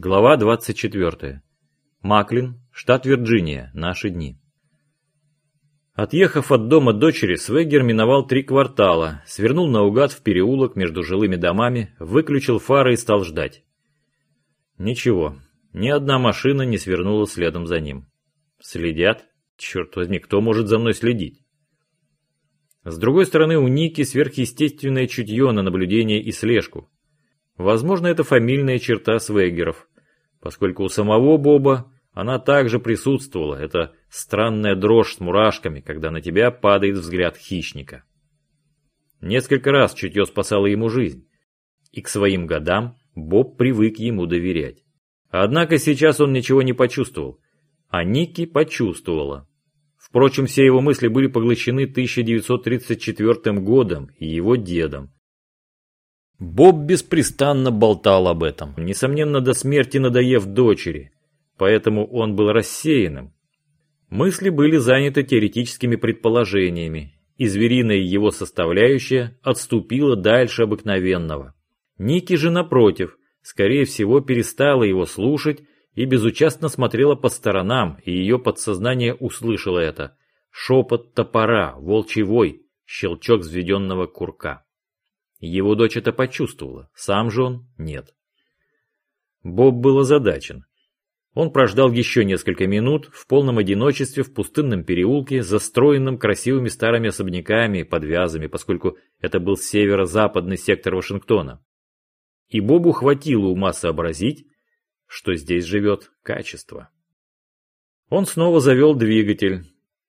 Глава 24. Маклин, штат Вирджиния. Наши дни. Отъехав от дома дочери, Свегер миновал три квартала, свернул наугад в переулок между жилыми домами, выключил фары и стал ждать. Ничего, ни одна машина не свернула следом за ним. Следят? Черт возьми, кто может за мной следить? С другой стороны, у Ники сверхъестественное чутье на наблюдение и слежку. Возможно, это фамильная черта Свегеров, поскольку у самого Боба она также присутствовала, это странная дрожь с мурашками, когда на тебя падает взгляд хищника. Несколько раз чутье спасало ему жизнь, и к своим годам Боб привык ему доверять. Однако сейчас он ничего не почувствовал, а Ники почувствовала. Впрочем, все его мысли были поглощены 1934 годом и его дедом, Боб беспрестанно болтал об этом, несомненно до смерти надоев дочери, поэтому он был рассеянным. Мысли были заняты теоретическими предположениями, и звериная его составляющая отступила дальше обыкновенного. Ники же, напротив, скорее всего, перестала его слушать и безучастно смотрела по сторонам, и ее подсознание услышало это. Шепот топора, волчий вой, щелчок взведенного курка. Его дочь это почувствовала, сам же он нет. Боб был озадачен. Он прождал еще несколько минут в полном одиночестве в пустынном переулке, застроенном красивыми старыми особняками и под вязами, поскольку это был северо-западный сектор Вашингтона. И Бобу хватило ума сообразить, что здесь живет качество. Он снова завел двигатель,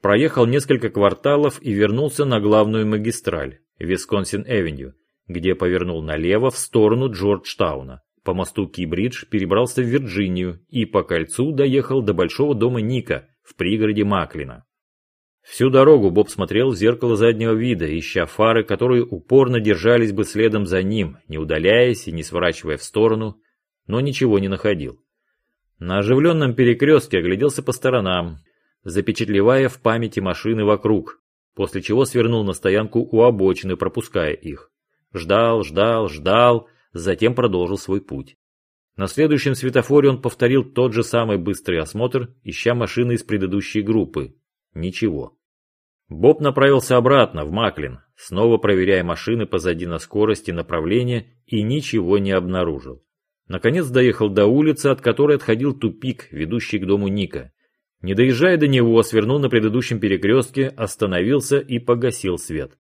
проехал несколько кварталов и вернулся на главную магистраль, Висконсин-авеню, где повернул налево в сторону Джорджтауна. По мосту Кибридж перебрался в Вирджинию и по кольцу доехал до большого дома Ника в пригороде Маклина. Всю дорогу Боб смотрел в зеркало заднего вида, ища фары, которые упорно держались бы следом за ним, не удаляясь и не сворачивая в сторону, но ничего не находил. На оживленном перекрестке огляделся по сторонам, запечатлевая в памяти машины вокруг, после чего свернул на стоянку у обочины, пропуская их. Ждал, ждал, ждал, затем продолжил свой путь. На следующем светофоре он повторил тот же самый быстрый осмотр, ища машины из предыдущей группы. Ничего. Боб направился обратно, в Маклин, снова проверяя машины позади на скорости направления и ничего не обнаружил. Наконец доехал до улицы, от которой отходил тупик, ведущий к дому Ника. Не доезжая до него, свернул на предыдущем перекрестке, остановился и погасил свет.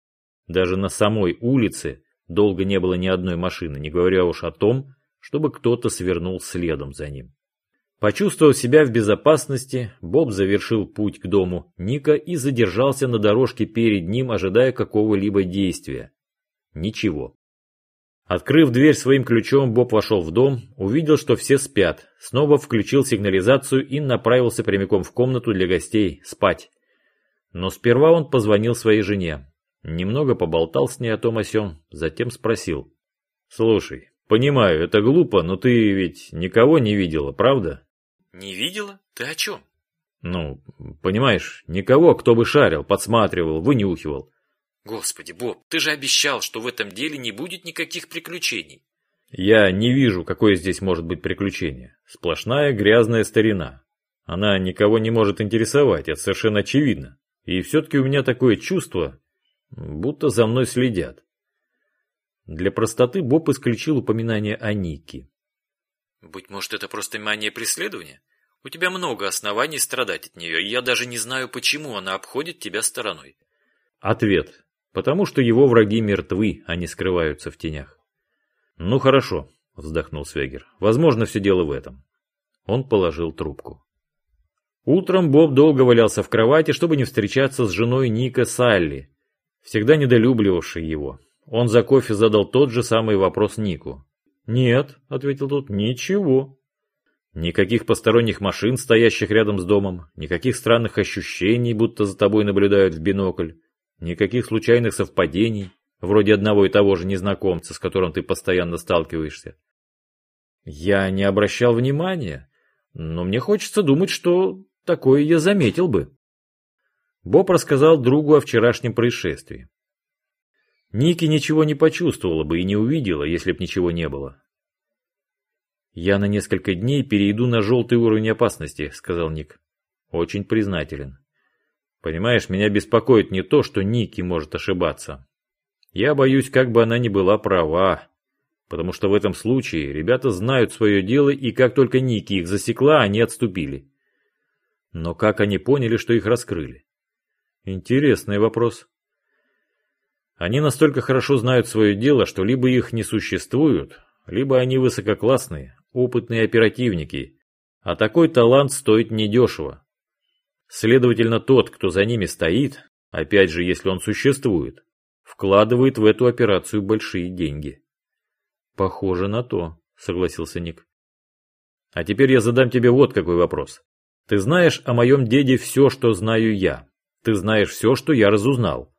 Даже на самой улице Долго не было ни одной машины, не говоря уж о том, чтобы кто-то свернул следом за ним. Почувствовав себя в безопасности, Боб завершил путь к дому Ника и задержался на дорожке перед ним, ожидая какого-либо действия. Ничего. Открыв дверь своим ключом, Боб вошел в дом, увидел, что все спят, снова включил сигнализацию и направился прямиком в комнату для гостей спать. Но сперва он позвонил своей жене. Немного поболтал с ней о том о сём, затем спросил. «Слушай, понимаю, это глупо, но ты ведь никого не видела, правда?» «Не видела? Ты о чем?» «Ну, понимаешь, никого, кто бы шарил, подсматривал, вынюхивал». «Господи, Боб, ты же обещал, что в этом деле не будет никаких приключений». «Я не вижу, какое здесь может быть приключение. Сплошная грязная старина. Она никого не может интересовать, это совершенно очевидно. И все-таки у меня такое чувство, будто за мной следят. Для простоты Боб исключил упоминание о Нике. «Быть может, это просто мания преследования? У тебя много оснований страдать от нее, и я даже не знаю, почему она обходит тебя стороной». Ответ. Потому что его враги мертвы, а не скрываются в тенях. «Ну хорошо», — вздохнул Свегер. «Возможно, все дело в этом». Он положил трубку. Утром Боб долго валялся в кровати, чтобы не встречаться с женой Ника Салли, всегда недолюбливавший его. Он за кофе задал тот же самый вопрос Нику. «Нет», — ответил тот, — «ничего». Никаких посторонних машин, стоящих рядом с домом, никаких странных ощущений, будто за тобой наблюдают в бинокль, никаких случайных совпадений, вроде одного и того же незнакомца, с которым ты постоянно сталкиваешься. Я не обращал внимания, но мне хочется думать, что такое я заметил бы. Боб рассказал другу о вчерашнем происшествии. Ники ничего не почувствовала бы и не увидела, если б ничего не было. «Я на несколько дней перейду на желтый уровень опасности», — сказал Ник. «Очень признателен. Понимаешь, меня беспокоит не то, что Ники может ошибаться. Я боюсь, как бы она ни была права, потому что в этом случае ребята знают свое дело, и как только Ники их засекла, они отступили. Но как они поняли, что их раскрыли? Интересный вопрос. Они настолько хорошо знают свое дело, что либо их не существует, либо они высококлассные, опытные оперативники, а такой талант стоит недешево. Следовательно, тот, кто за ними стоит, опять же, если он существует, вкладывает в эту операцию большие деньги. Похоже на то, согласился Ник. А теперь я задам тебе вот какой вопрос. Ты знаешь о моем деде все, что знаю я. Ты знаешь все, что я разузнал.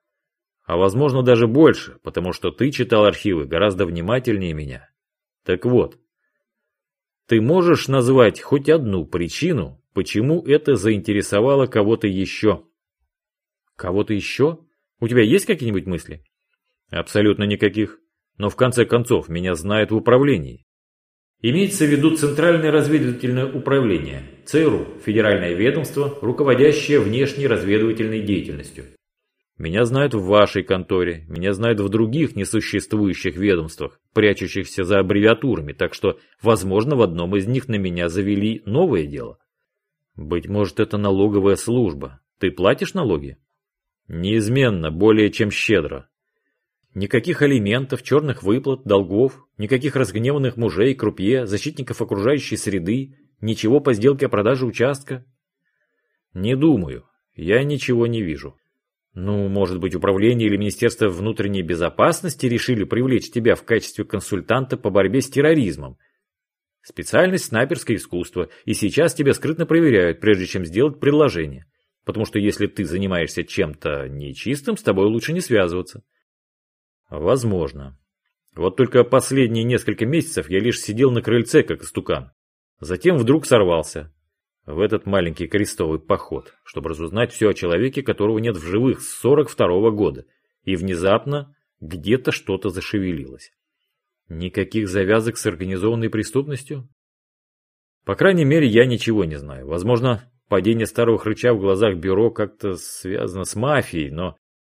А возможно даже больше, потому что ты читал архивы гораздо внимательнее меня. Так вот, ты можешь назвать хоть одну причину, почему это заинтересовало кого-то еще? Кого-то еще? У тебя есть какие-нибудь мысли? Абсолютно никаких. Но в конце концов, меня знают в управлении. Имеется в виду Центральное разведывательное управление, ЦРУ, федеральное ведомство, руководящее внешней разведывательной деятельностью. Меня знают в вашей конторе, меня знают в других несуществующих ведомствах, прячущихся за аббревиатурами, так что, возможно, в одном из них на меня завели новое дело. Быть может, это налоговая служба. Ты платишь налоги? Неизменно, более чем щедро. Никаких алиментов, черных выплат, долгов, никаких разгневанных мужей, крупье, защитников окружающей среды, ничего по сделке о продаже участка. Не думаю, я ничего не вижу. Ну, может быть, управление или Министерство внутренней безопасности решили привлечь тебя в качестве консультанта по борьбе с терроризмом. Специальность снайперское искусство, и сейчас тебя скрытно проверяют, прежде чем сделать предложение. Потому что если ты занимаешься чем-то нечистым, с тобой лучше не связываться. Возможно. Вот только последние несколько месяцев я лишь сидел на крыльце, как истукан. Затем вдруг сорвался в этот маленький крестовый поход, чтобы разузнать все о человеке, которого нет в живых с 42 -го года, и внезапно где-то что-то зашевелилось. Никаких завязок с организованной преступностью? По крайней мере, я ничего не знаю. Возможно, падение старого хрыча в глазах бюро как-то связано с мафией, но,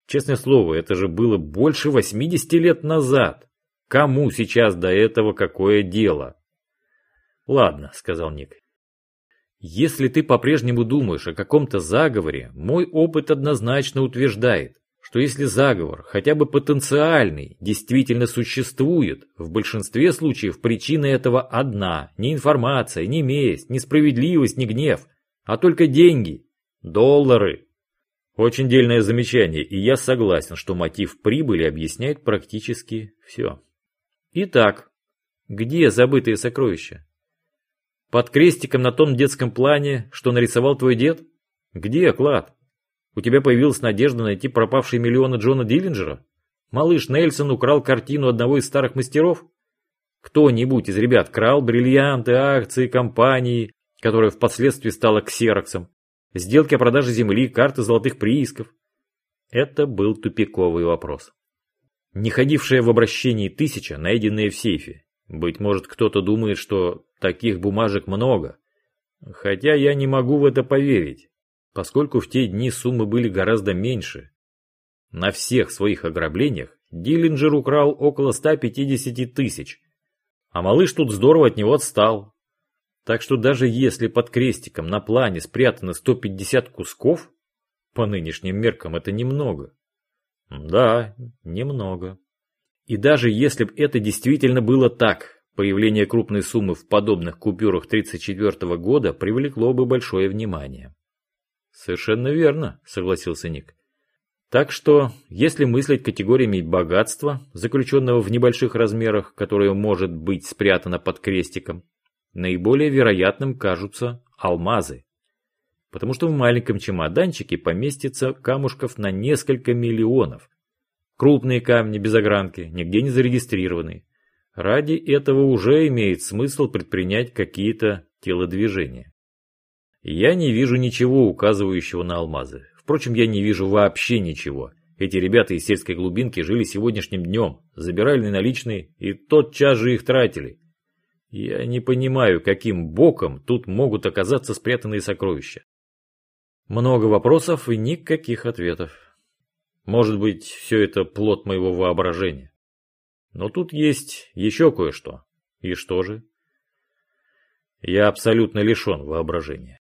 честное слово, это же было больше 80 лет назад. Кому сейчас до этого какое дело? Ладно, сказал Ник, если ты по-прежнему думаешь о каком-то заговоре, мой опыт однозначно утверждает, что если заговор, хотя бы потенциальный, действительно существует, в большинстве случаев причина этого одна, не информация, не месть, не справедливость, не гнев, а только деньги, доллары. Очень дельное замечание, и я согласен, что мотив прибыли объясняет практически все. Итак, где забытые сокровища? Под крестиком на том детском плане, что нарисовал твой дед? Где клад? У тебя появилась надежда найти пропавшие миллионы Джона Диллинджера? Малыш Нельсон украл картину одного из старых мастеров? Кто-нибудь из ребят крал бриллианты, акции, компании, которая впоследствии стала ксероксом, сделки о продаже земли, карты золотых приисков? Это был тупиковый вопрос. Не ходившая в обращении тысяча, найденная в сейфе, быть может, кто-то думает, что таких бумажек много. Хотя я не могу в это поверить, поскольку в те дни суммы были гораздо меньше. На всех своих ограблениях Диллинджер украл около 150 тысяч, а малыш тут здорово от него отстал. Так что даже если под крестиком на плане спрятаны 150 кусков, по нынешним меркам это немного. Да, немного. И даже если бы это действительно было так, появление крупной суммы в подобных купюрах 1934 года привлекло бы большое внимание. Совершенно верно, согласился Ник. Так что, если мыслить категориями богатства, заключенного в небольших размерах, которое может быть спрятано под крестиком, наиболее вероятным кажутся алмазы. Потому что в маленьком чемоданчике поместится камушков на несколько миллионов, Крупные камни без огранки, нигде не зарегистрированы. Ради этого уже имеет смысл предпринять какие-то телодвижения. Я не вижу ничего указывающего на алмазы. Впрочем, я не вижу вообще ничего. Эти ребята из сельской глубинки жили сегодняшним днем, забирали наличные и тотчас же их тратили. Я не понимаю, каким боком тут могут оказаться спрятанные сокровища. Много вопросов и никаких ответов. Может быть, все это плод моего воображения. Но тут есть еще кое-что. И что же? Я абсолютно лишен воображения.